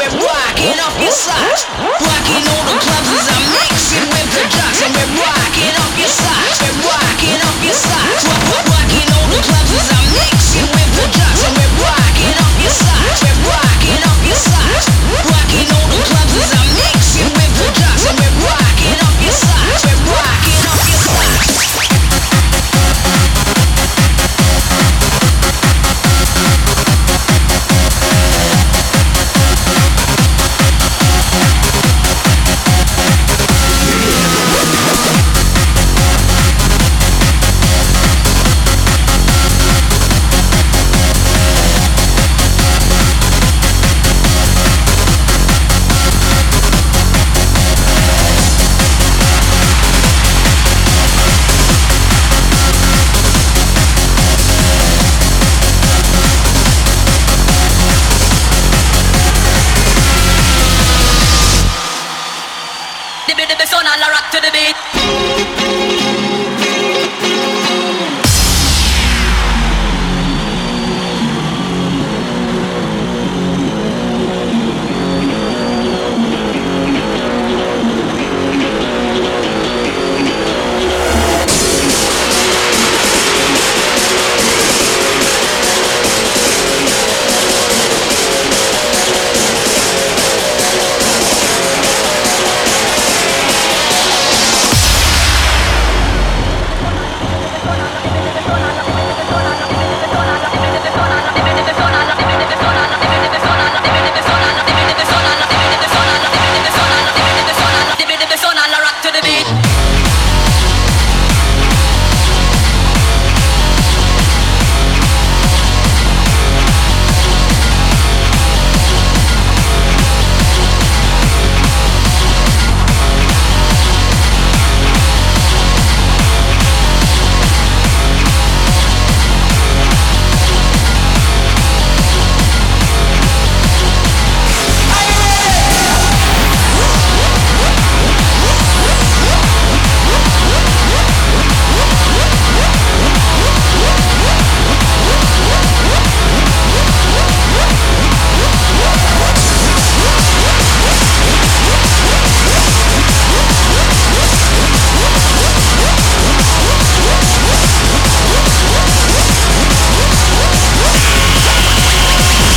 We're rocking off your socks. Rocking all the clubs as I'm mixing with the drugs. And we're rocking off the sun and rock to the beat.